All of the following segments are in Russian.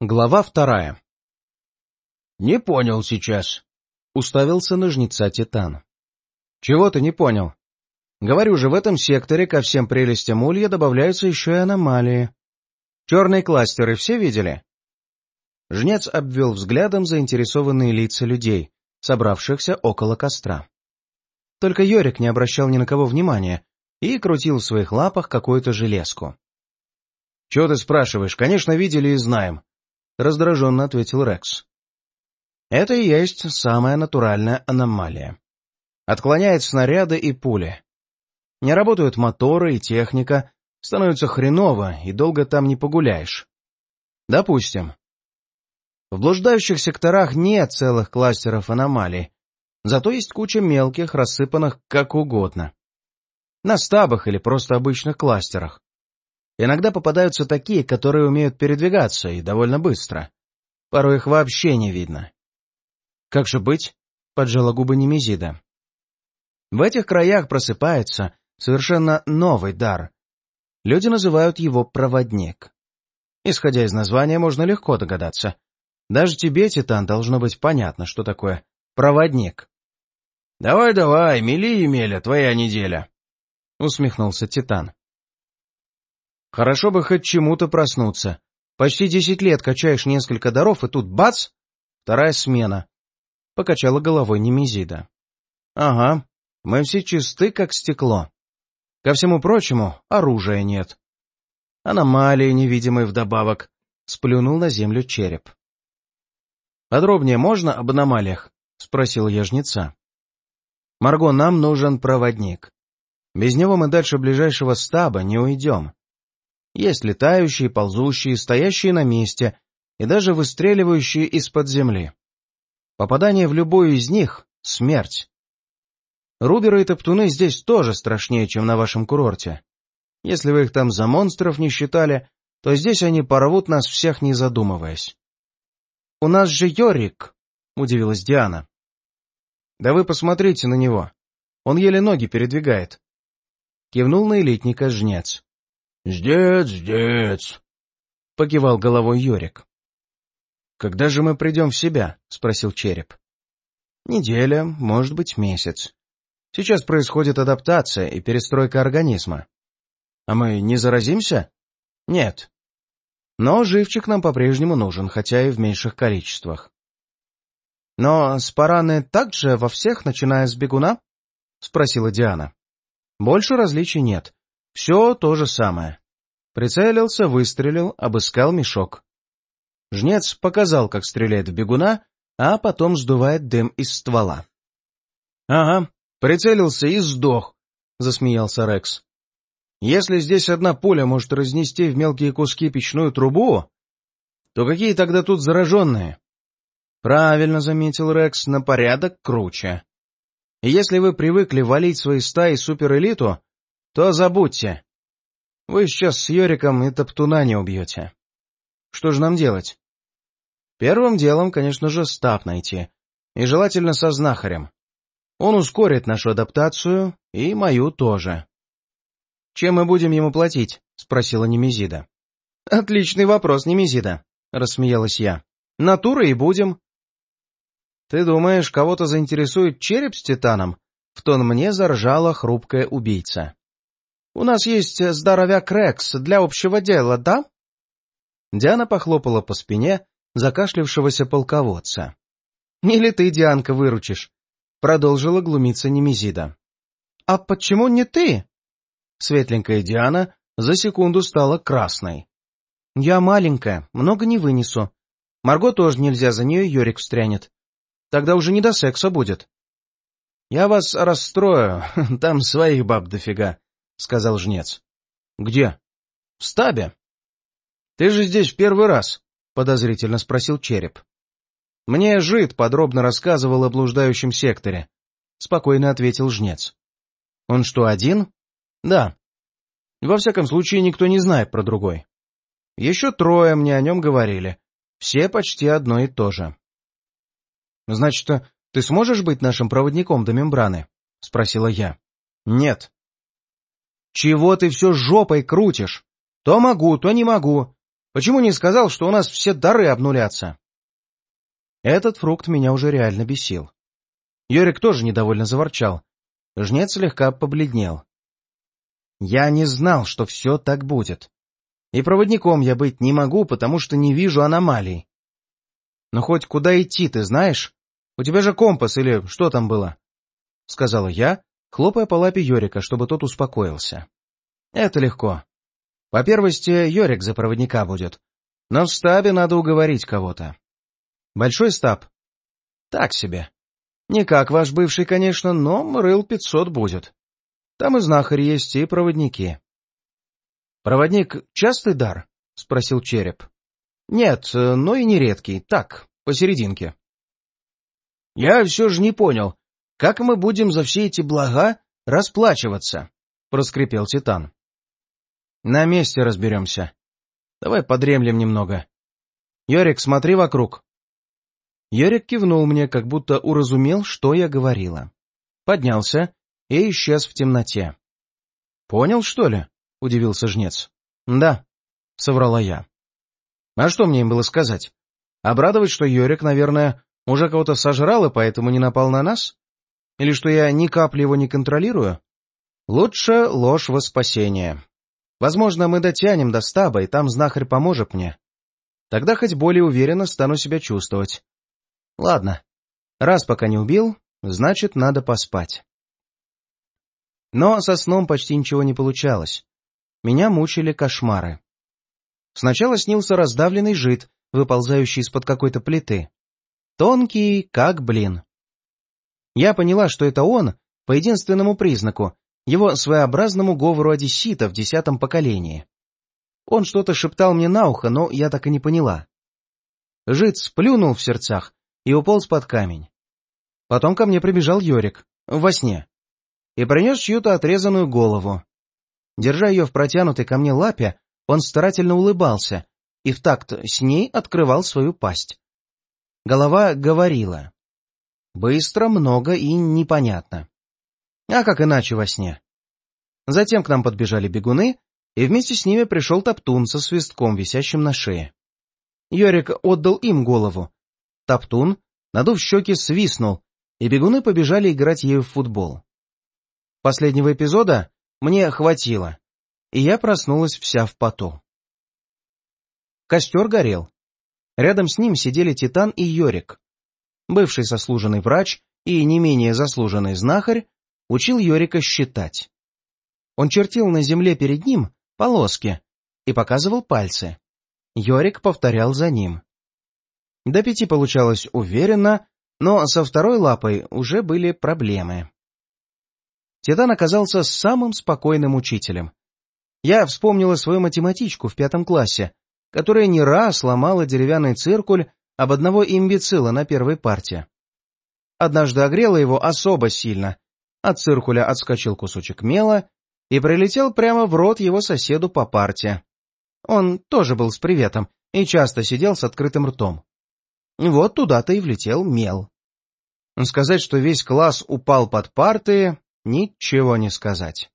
Глава вторая. «Не понял сейчас», — уставился на жнеца Титан. «Чего ты не понял? Говорю же, в этом секторе ко всем прелестям улья добавляются еще и аномалии. Черные кластеры все видели?» Жнец обвел взглядом заинтересованные лица людей, собравшихся около костра. Только Йорик не обращал ни на кого внимания и крутил в своих лапах какую-то железку. — Чего ты спрашиваешь? Конечно, видели и знаем. — раздраженно ответил Рекс. «Это и есть самая натуральная аномалия. Отклоняет снаряды и пули. Не работают моторы и техника, становится хреново, и долго там не погуляешь. Допустим. В блуждающих секторах нет целых кластеров аномалий, зато есть куча мелких, рассыпанных как угодно. На стабах или просто обычных кластерах. Иногда попадаются такие, которые умеют передвигаться, и довольно быстро. Порой их вообще не видно. «Как же быть?» — поджала губы Немезида. В этих краях просыпается совершенно новый дар. Люди называют его «проводник». Исходя из названия, можно легко догадаться. Даже тебе, Титан, должно быть понятно, что такое «проводник». «Давай-давай, мели, Емеля, твоя неделя», — усмехнулся Титан. Хорошо бы хоть чему-то проснуться. Почти десять лет качаешь несколько даров, и тут бац! Вторая смена. Покачала головой Немезида. Ага, мы все чисты, как стекло. Ко всему прочему, оружия нет. Аномалии невидимые вдобавок. Сплюнул на землю череп. «Подробнее можно об аномалиях?» — спросил я жнеца. «Марго, нам нужен проводник. Без него мы дальше ближайшего стаба не уйдем. Есть летающие, ползущие, стоящие на месте и даже выстреливающие из-под земли. Попадание в любую из них — смерть. Руберы и топтуны здесь тоже страшнее, чем на вашем курорте. Если вы их там за монстров не считали, то здесь они порвут нас всех, не задумываясь. — У нас же Йорик! — удивилась Диана. — Да вы посмотрите на него. Он еле ноги передвигает. Кивнул на элитника жнец. «Ждец, ждец!» — покивал головой Йорик. «Когда же мы придем в себя?» — спросил Череп. «Неделя, может быть, месяц. Сейчас происходит адаптация и перестройка организма. А мы не заразимся? Нет. Но живчик нам по-прежнему нужен, хотя и в меньших количествах. Но спараны также во всех, начиная с бегуна? — спросила Диана. Больше различий нет. Все то же самое. Прицелился, выстрелил, обыскал мешок. Жнец показал, как стреляет в бегуна, а потом сдувает дым из ствола. — Ага, прицелился и сдох, — засмеялся Рекс. — Если здесь одна пуля может разнести в мелкие куски печную трубу, то какие тогда тут зараженные? — Правильно заметил Рекс, на порядок круче. Если вы привыкли валить свои стаи суперэлиту, то забудьте. Вы сейчас с Йориком и Топтуна не убьете. Что же нам делать? Первым делом, конечно же, стаб найти. И желательно со знахарем. Он ускорит нашу адаптацию, и мою тоже. «Чем мы будем ему платить?» — спросила Немезида. «Отличный вопрос, Немезида», — рассмеялась я. «Натуры и будем». «Ты думаешь, кого-то заинтересует череп с титаном?» — в тон мне заржала хрупкая убийца. У нас есть здоровяк Рекс для общего дела, да?» Диана похлопала по спине закашлявшегося полководца. «Или ты, Дианка, выручишь?» — продолжила глумиться Немезида. «А почему не ты?» Светленькая Диана за секунду стала красной. «Я маленькая, много не вынесу. Марго тоже нельзя, за нее Йорик встрянет. Тогда уже не до секса будет». «Я вас расстрою, там своих баб дофига», — сказал жнец. — Где? — В стабе. — Ты же здесь в первый раз, — подозрительно спросил череп. — Мне Жид подробно рассказывал о блуждающем секторе, — спокойно ответил жнец. — Он что, один? — Да. Во всяком случае, никто не знает про другой. Еще трое мне о нем говорили. Все почти одно и то же. — Значит, ты сможешь быть нашим проводником до мембраны? — спросила я. — Нет, «Чего ты все жопой крутишь? То могу, то не могу. Почему не сказал, что у нас все дары обнулятся?» Этот фрукт меня уже реально бесил. Йорик тоже недовольно заворчал. Жнец слегка побледнел. Я не знал, что все так будет. И проводником я быть не могу, потому что не вижу аномалий. Но хоть куда идти, ты знаешь? У тебя же компас или что там было? — сказала я, хлопая по лапе Йорика, чтобы тот успокоился. — Это легко. По первости, Йорик за проводника будет. Но в стабе надо уговорить кого-то. Большой стаб? Так себе. Не как ваш бывший, конечно, но рыл пятьсот будет. Там и знахарь есть, и проводники. — Проводник — частый дар? — спросил череп. — Нет, но и не редкий. Так, посерединке. — Я все же не понял, как мы будем за все эти блага расплачиваться? — проскрипел Титан. — На месте разберемся. Давай подремлем немного. Йорик, смотри вокруг. Йорик кивнул мне, как будто уразумел, что я говорила. Поднялся и исчез в темноте. — Понял, что ли? — удивился жнец. — Да, — соврала я. — А что мне им было сказать? Обрадовать, что Йорик, наверное, уже кого-то сожрал и поэтому не напал на нас? Или что я ни капли его не контролирую? Лучше ложь во спасение. Возможно, мы дотянем до стаба, и там знахарь поможет мне. Тогда хоть более уверенно стану себя чувствовать. Ладно, раз пока не убил, значит, надо поспать. Но со сном почти ничего не получалось. Меня мучили кошмары. Сначала снился раздавленный жид, выползающий из-под какой-то плиты. Тонкий, как блин. Я поняла, что это он по единственному признаку, его своеобразному говору одессита в десятом поколении. Он что-то шептал мне на ухо, но я так и не поняла. Жид сплюнул в сердцах и уполз под камень. Потом ко мне прибежал Йорик, во сне, и принес чью-то отрезанную голову. Держа ее в протянутой ко мне лапе, он старательно улыбался и в такт с ней открывал свою пасть. Голова говорила. Быстро, много и непонятно. А как иначе во сне? Затем к нам подбежали бегуны, и вместе с ними пришел Топтун со свистком, висящим на шее. Йорик отдал им голову. Топтун, надув щеки, свистнул, и бегуны побежали играть ею в футбол. Последнего эпизода мне хватило, и я проснулась вся в поту. Костер горел. Рядом с ним сидели Титан и Йорик. Бывший заслуженный врач и не менее заслуженный знахарь учил Йорика считать. Он чертил на земле перед ним полоски и показывал пальцы. Йорик повторял за ним. До пяти получалось уверенно, но со второй лапой уже были проблемы. Титан оказался самым спокойным учителем. Я вспомнила свою математичку в пятом классе, которая не раз ломала деревянный циркуль об одного имбецила на первой парте. Однажды огрела его особо сильно, от циркуля отскочил кусочек мела и прилетел прямо в рот его соседу по парте. Он тоже был с приветом и часто сидел с открытым ртом. Вот туда-то и влетел мел. Сказать, что весь класс упал под парты, ничего не сказать.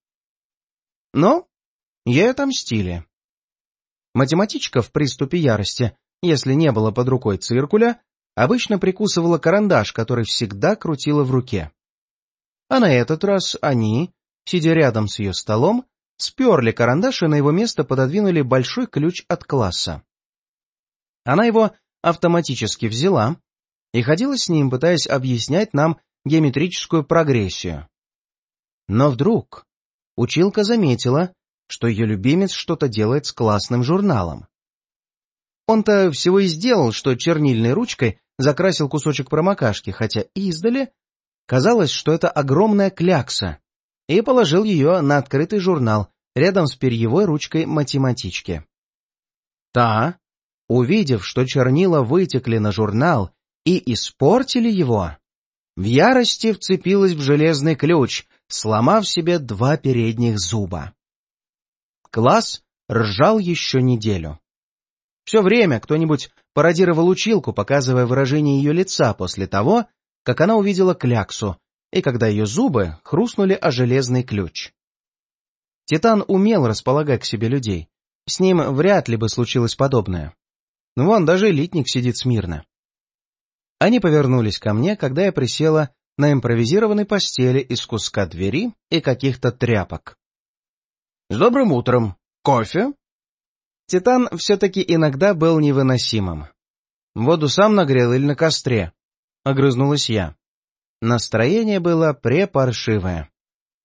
Но ей отомстили. Математичка в приступе ярости, если не было под рукой циркуля, обычно прикусывала карандаш, который всегда крутила в руке. А на этот раз они, сидя рядом с ее столом, сперли карандаш и на его место пододвинули большой ключ от класса. Она его автоматически взяла и ходила с ним, пытаясь объяснять нам геометрическую прогрессию. Но вдруг училка заметила, что ее любимец что-то делает с классным журналом. Он-то всего и сделал, что чернильной ручкой закрасил кусочек промокашки, хотя издали казалось, что это огромная клякса, и положил ее на открытый журнал рядом с перьевой ручкой математички. Та, увидев, что чернила вытекли на журнал и испортили его, в ярости вцепилась в железный ключ, сломав себе два передних зуба. Класс ржал еще неделю. Все время кто-нибудь пародировал училку, показывая выражение ее лица после того, как она увидела кляксу, и когда ее зубы хрустнули о железный ключ. Титан умел располагать к себе людей, С ним вряд ли бы случилось подобное. Вон, даже литник сидит смирно. Они повернулись ко мне, когда я присела на импровизированной постели из куска двери и каких-то тряпок. — С добрым утром! Кофе? Титан все-таки иногда был невыносимым. Воду сам нагрел или на костре? — огрызнулась я. Настроение было препаршивое.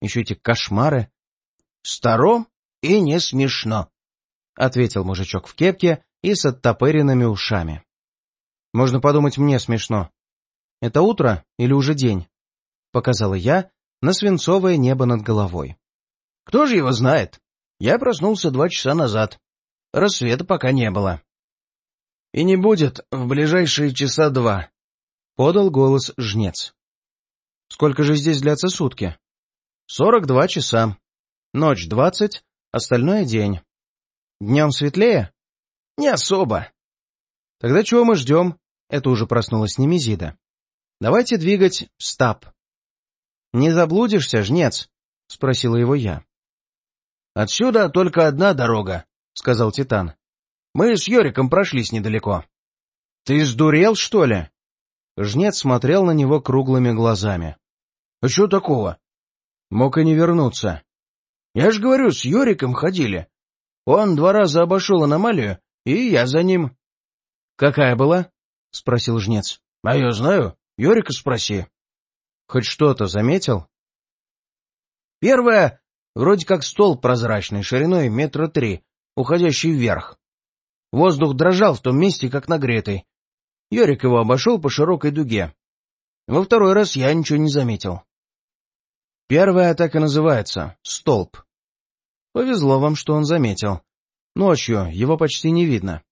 Еще эти кошмары. — Старо и не смешно, — ответил мужичок в кепке и с оттопыренными ушами. Можно подумать, мне смешно. Это утро или уже день? Показала я на свинцовое небо над головой. Кто же его знает? Я проснулся два часа назад. Рассвета пока не было. И не будет в ближайшие часа два, — подал голос жнец. Сколько же здесь длятся сутки? Сорок два часа. Ночь двадцать, остальное день. Днем светлее? Не особо. Тогда чего мы ждем? Это уже проснулась Немезида. Давайте двигать в стаб. Не заблудишься, жнец? Спросила его я. Отсюда только одна дорога, сказал Титан. Мы с Йориком прошлись недалеко. Ты сдурел, что ли? Жнец смотрел на него круглыми глазами. — А что такого? Мог и не вернуться. Я ж говорю, с Йориком ходили. Он два раза обошел аномалию, и я за ним. — Какая была? — спросил жнец. — А я знаю. Йорика спроси. — Хоть что-то заметил? — Первое — вроде как стол прозрачный, шириной метра три, уходящий вверх. Воздух дрожал в том месте, как нагретый. Йорик его обошел по широкой дуге. Во второй раз я ничего не заметил. Первая так и называется — столб. Повезло вам, что он заметил. Ночью его почти не видно.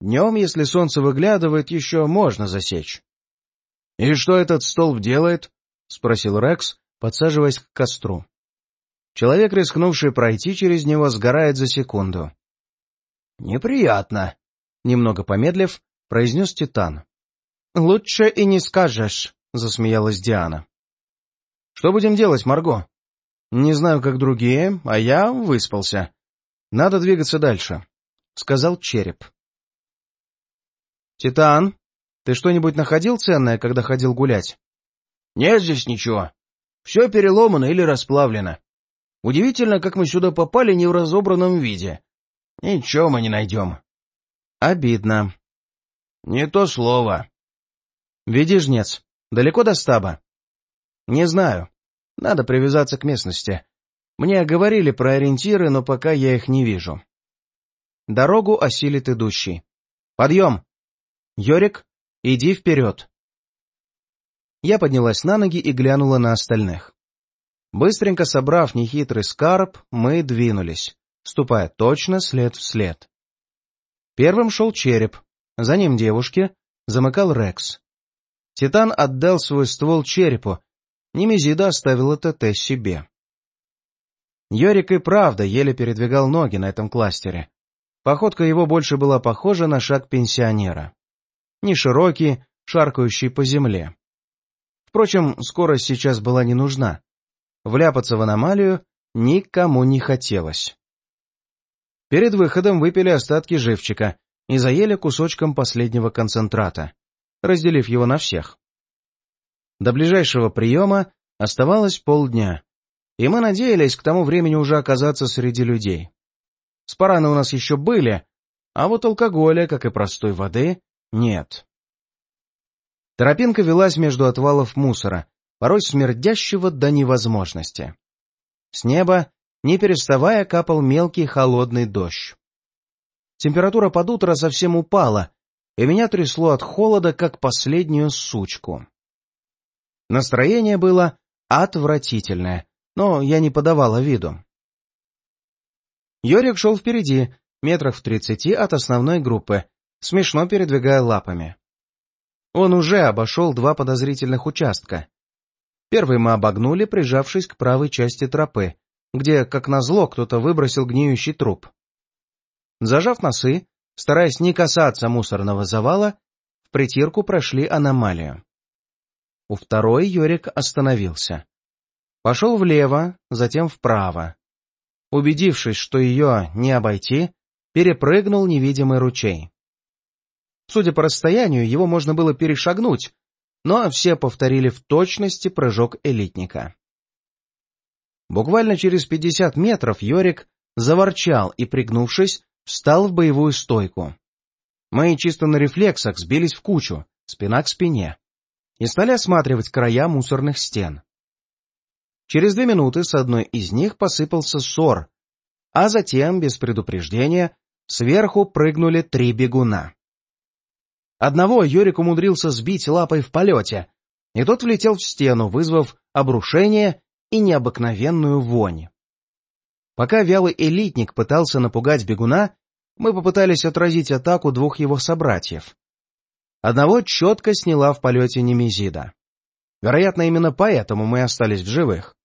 Днем, если солнце выглядывает, еще можно засечь. — И что этот столб делает? — спросил Рекс, подсаживаясь к костру. Человек, рискнувший пройти через него, сгорает за секунду. — Неприятно, — немного помедлив, произнес Титан. — Лучше и не скажешь, — засмеялась Диана. — Что будем делать, Марго? — Не знаю, как другие, а я выспался. Надо двигаться дальше, — сказал Череп. «Титан, ты что-нибудь находил ценное, когда ходил гулять?» «Нет здесь ничего. Все переломано или расплавлено. Удивительно, как мы сюда попали не в разобранном виде. Ничего мы не найдем». «Обидно». «Не то слово». «Веди, жнец. Далеко до стаба?» «Не знаю. Надо привязаться к местности. Мне говорили про ориентиры, но пока я их не вижу». Дорогу осилит идущий. «Подъем!» «Йорик, иди вперед!» Я поднялась на ноги и глянула на остальных. Быстренько собрав нехитрый скарб, мы двинулись, ступая точно след в след. Первым шел череп, за ним девушки, замыкал Рекс. Титан отдал свой ствол черепу, Немезида оставила ТТ себе. Йорик и правда еле передвигал ноги на этом кластере. Походка его больше была похожа на шаг пенсионера не широкий, шаркающий по земле. Впрочем, скорость сейчас была не нужна. Вляпаться в аномалию никому не хотелось. Перед выходом выпили остатки живчика и заели кусочком последнего концентрата, разделив его на всех. До ближайшего приема оставалось полдня, и мы надеялись к тому времени уже оказаться среди людей. Спараны у нас еще были, а вот алкоголя, как и простой воды, нет. Тропинка велась между отвалов мусора, порой смердящего до невозможности. С неба, не переставая, капал мелкий холодный дождь. Температура под утро совсем упала, и меня трясло от холода, как последнюю сучку. Настроение было отвратительное, но я не подавала виду. Йорик шел впереди, метрах в тридцати от основной группы, смешно передвигая лапами. Он уже обошел два подозрительных участка. Первый мы обогнули, прижавшись к правой части тропы, где, как назло, кто-то выбросил гниющий труп. Зажав носы, стараясь не касаться мусорного завала, в притирку прошли аномалию. У второй Йорик остановился. Пошел влево, затем вправо. убедившись, что ее не обойти, перепрыгнул невидимый ручей. Судя по расстоянию, его можно было перешагнуть, но все повторили в точности прыжок элитника. Буквально через пятьдесят метров Йорик заворчал и, пригнувшись, встал в боевую стойку. Мы чисто на рефлексах сбились в кучу, спина к спине, и стали осматривать края мусорных стен. Через две минуты с одной из них посыпался ссор, а затем, без предупреждения, сверху прыгнули три бегуна. Одного Юрик умудрился сбить лапой в полете, и тот влетел в стену, вызвав обрушение и необыкновенную вонь. Пока вялый элитник пытался напугать бегуна, мы попытались отразить атаку двух его собратьев. Одного четко сняла в полете Немезида. Вероятно, именно поэтому мы остались в живых.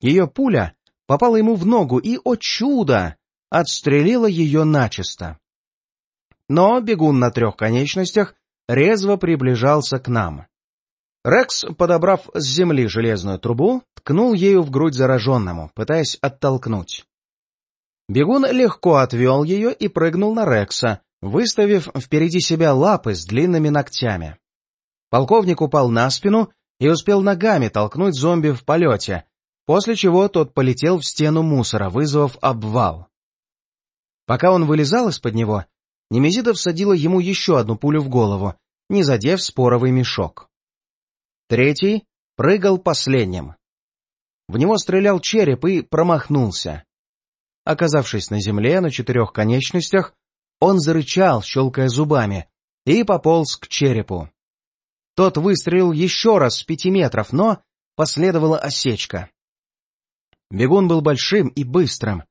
Ее пуля попала ему в ногу и, о чудо, отстрелила ее начисто. Но бегун на трех конечностях резво приближался к нам. Рекс, подобрав с земли железную трубу, ткнул ею в грудь зараженному, пытаясь оттолкнуть. Бегун легко отвел ее и прыгнул на Рекса, выставив впереди себя лапы с длинными ногтями. Полковник упал на спину и успел ногами толкнуть зомби в полете, после чего тот полетел в стену мусора, вызвав обвал. Пока он вылезал из-под него, Немезида всадила ему еще одну пулю в голову, не задев споровый мешок. Третий прыгал последним. В него стрелял череп и промахнулся. Оказавшись на земле на четырех конечностях, он зарычал, щелкая зубами, и пополз к черепу. Тот выстрелил еще раз с пяти метров, но последовала осечка. Бегун был большим и быстрым.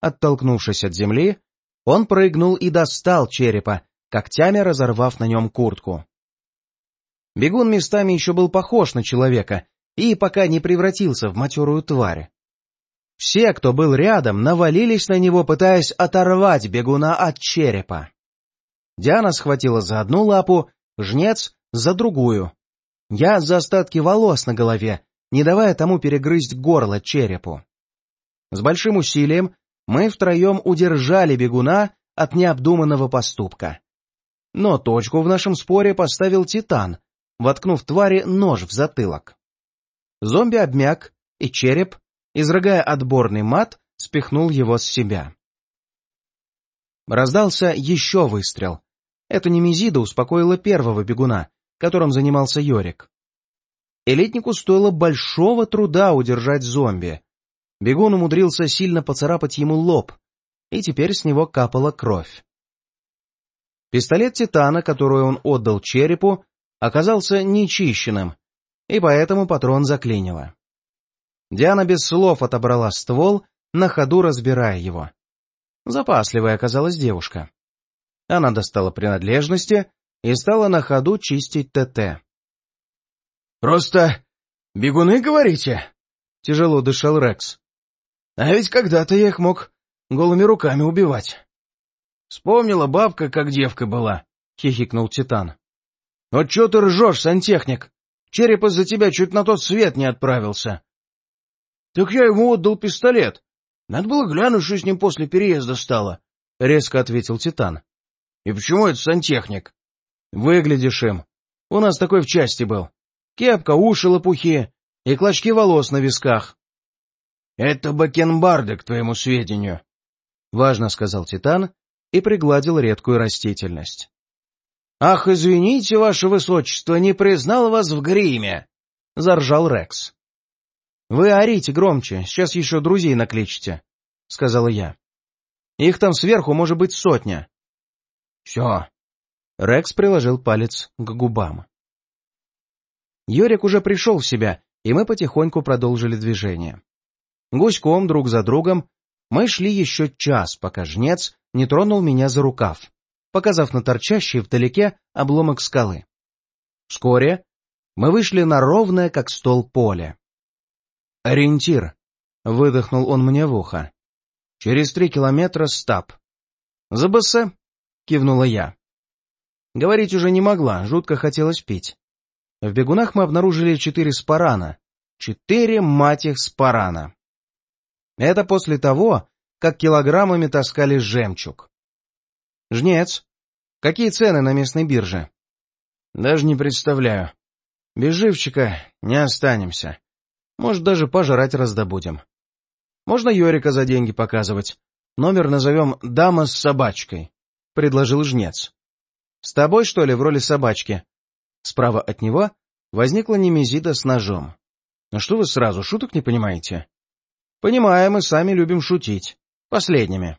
Оттолкнувшись от земли, он прыгнул и достал черепа, когтями разорвав на нем куртку. Бегун местами еще был похож на человека и пока не превратился в матерую тварь. Все, кто был рядом, навалились на него, пытаясь оторвать бегуна от черепа. Диана схватила за одну лапу, жнец — за другую. Я за остатки волос на голове, не давая тому перегрызть горло черепу. С большим усилием мы втроем удержали бегуна от необдуманного поступка. Но точку в нашем споре поставил Титан, воткнув твари нож в затылок. Зомби обмяк, и череп, изрыгая отборный мат, спихнул его с себя. Раздался еще выстрел. Это Немезида успокоила первого бегуна, которым занимался Йорик. Элитнику стоило большого труда удержать зомби. Бегун умудрился сильно поцарапать ему лоб, и теперь с него капала кровь. Пистолет Титана, который он отдал черепу, оказался нечищенным, и поэтому патрон заклинило. Диана без слов отобрала ствол, на ходу разбирая его. Запасливая оказалась девушка. Она достала принадлежности и стала на ходу чистить ТТ. «Просто бегуны, говорите?» — тяжело дышал Рекс. «А ведь когда-то я их мог голыми руками убивать». «Вспомнила бабка, как девка была», — хихикнул Титан. «Вот чё ты ржешь, сантехник? Череп из-за тебя чуть на тот свет не отправился». «Так я ему отдал пистолет. Надо было глянуть, что с ним после переезда стало», — резко ответил Титан. «И почему это сантехник?» «Выглядишь им. У нас такой в части был. Кепка, уши лопухи и клочки волос на висках. — Это бакенбарды, к твоему сведению, — важно сказал Титан и пригладил редкую растительность. — Ах, извините, ваше высочество, не признал вас в гриме! — заржал Рекс. — Вы орите громче, сейчас еще друзей накличете, — сказала я. — Их там сверху может быть сотня. — Все. Рекс приложил палец к губам. Йорик уже пришел в себя, и мы потихоньку продолжили движение. Гуськом друг за другом мы шли еще час, пока жнец не тронул меня за рукав, показав на торчащий вдалеке обломок скалы. Вскоре мы вышли на ровное, как стол, поле. «Ориентир», — выдохнул он мне в ухо. «Через три километра стаб». «ЗБС», — кивнула я. Говорить уже не могла, жутко хотелось пить. В бегунах мы обнаружили четыре спарана. Четыре, мать их, спарана. Это после того, как килограммами таскали жемчуг. Жнец, какие цены на местной бирже? Даже не представляю. Без живчика не останемся. Может, даже пожрать раздобудем. Можно Йорика за деньги показывать. Номер назовем «Дама с собачкой», — предложил жнец. «С тобой, что ли, в роли собачки?» Справа от него возникла Немезида с ножом. «Ну что вы сразу, шуток не понимаете?» «Понимаем, мы сами любим шутить. Последними.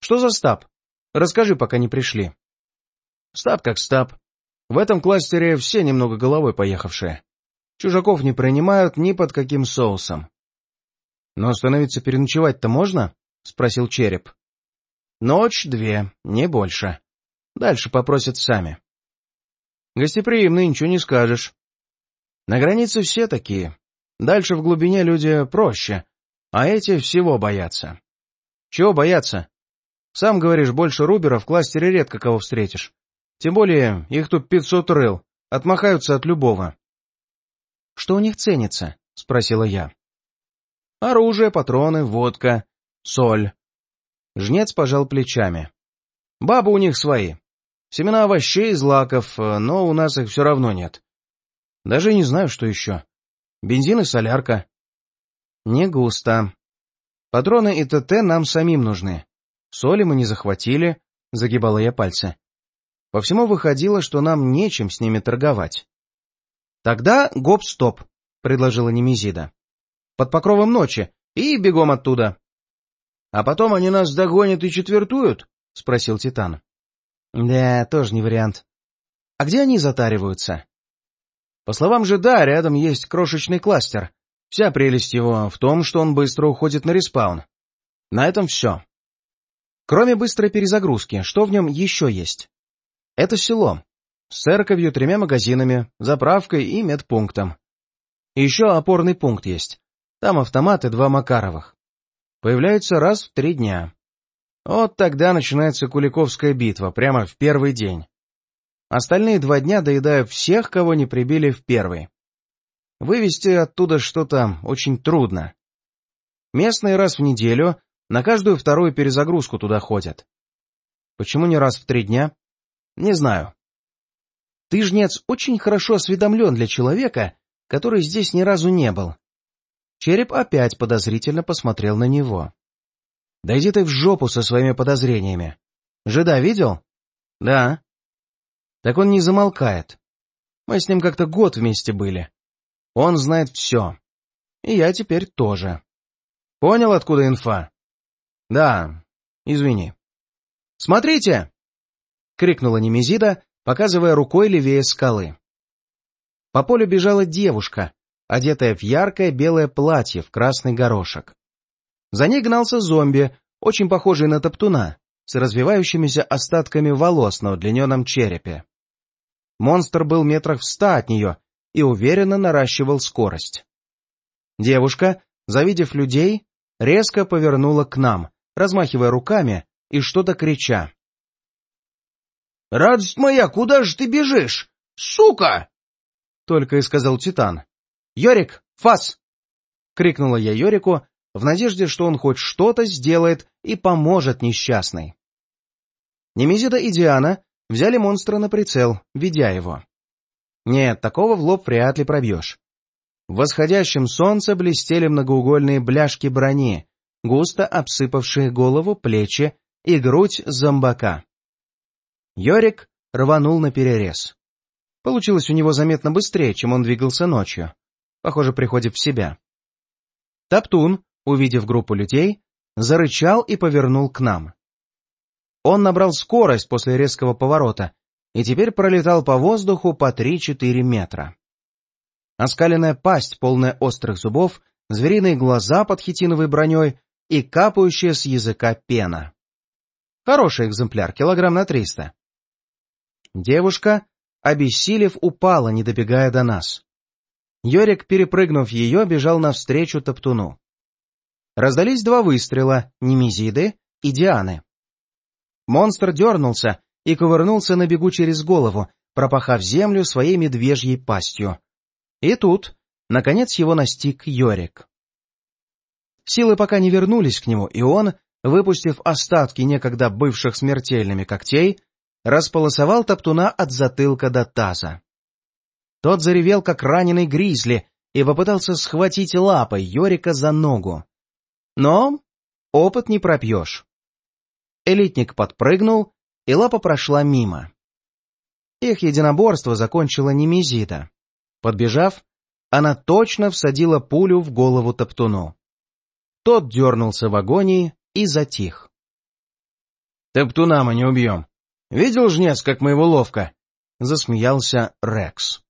Что за стаб? Расскажи, пока не пришли». «Стаб как стаб. В этом кластере все немного головой поехавшие. Чужаков не принимают ни под каким соусом». «Но остановиться переночевать-то можно?» — спросил Череп. «Ночь-две, не больше. Дальше попросят сами». Гостеприимный, ничего не скажешь. На границе все такие. Дальше в глубине люди проще, а эти всего боятся. Чего бояться? Сам говоришь, больше рубера в кластере редко кого встретишь. Тем более, их тут пятьсот рыл, отмахаются от любого. — Что у них ценится? — спросила я. — Оружие, патроны, водка, соль. Жнец пожал плечами. — Бабы у них свои. Семена овощей, злаков, но у нас их все равно нет. Даже не знаю, что еще. Бензин и солярка. Не густо. Патроны и ТТ нам самим нужны. Соли мы не захватили, загибала я пальцы. По всему выходило, что нам нечем с ними торговать. Тогда гоп-стоп, предложила Немезида. Под покровом ночи и бегом оттуда. А потом они нас догонят и четвертуют? — спросил Титан. Да, тоже не вариант. А где они затариваются? По словам Жида, рядом есть крошечный кластер. Вся прелесть его в том, что он быстро уходит на респаун. На этом все. Кроме быстрой перезагрузки, что в нем еще есть? Это село. С церковью, тремя магазинами, заправкой и медпунктом. Еще опорный пункт есть. Там автоматы два Макаровых. Появляются раз в три дня. Вот тогда начинается Куликовская битва, прямо в первый день. Остальные два дня доедаю всех, кого не прибили в первый. Вывести оттуда что-то очень трудно. Местные раз в неделю на каждую вторую перезагрузку туда ходят. Почему не раз в три дня? Не знаю. Ты, жнец, очень хорошо осведомлен для человека, который здесь ни разу не был. Череп опять подозрительно посмотрел на него. Да иди ты в жопу со своими подозрениями. Жида видел? Да. Так он не замолкает. Мы с ним как-то год вместе были. Он знает все. И я теперь тоже. Понял, откуда инфа? Да, извини. «Смотрите!» — крикнула Немезида, показывая рукой левее скалы. По полю бежала девушка, одетая в яркое белое платье в красный горошек. За ней гнался зомби, очень похожий на топтуна, с развивающимися остатками волос на удлиненном черепе. Монстр был метрах в ста от нее и уверенно наращивал скорость. Девушка, завидев людей, резко повернула к нам, размахивая руками и что-то крича. «Радость моя, куда же ты бежишь? Сука!» Только и сказал Титан. «Йорик, фас!» — крикнула я Йорику, в надежде, что он хоть что-то сделает и поможет несчастной. Немезида и Диана взяли монстра на прицел, ведя его. Нет, такого в лоб вряд ли пробьешь. В восходящем солнце блестели многоугольные бляшки брони, густо обсыпавшие голову, плечи и грудь зомбака. Йорик рванул на перерез. Получилось у него заметно быстрее, чем он двигался ночью. Похоже, приходит в себя. Топтун, увидев группу людей, зарычал и повернул к нам. Он набрал скорость после резкого поворота и теперь пролетал по воздуху по 3-4 метра. Оскаленная пасть, полная острых зубов, звериные глаза под хитиновой броней и капающая с языка пена. Хороший экземпляр, килограмм на триста. Девушка, обессилев, упала, не добегая до нас. Йорик, перепрыгнув ее, бежал навстречу топтуну. Раздались два выстрела — Немезиды и Дианы. Монстр дернулся и ковырнулся на бегу через голову, пропахав землю своей медвежьей пастью. И тут, наконец, его настиг Йорик. Силы пока не вернулись к нему, и он, выпустив остатки некогда бывших смертельными когтей, располосовал топтуна от затылка до таза. Тот заревел, как раненый гризли, и попытался схватить лапой Йорика за ногу. Но опыт не пропьешь. Элитник подпрыгнул, и лапа прошла мимо. Их единоборство закончила Немезида. Подбежав, она точно всадила пулю в голову Топтуну. Тот дернулся в агонии и затих. «Топтуна мы не убьем. Видел, жнец, как мы его ловко?» — засмеялся Рекс.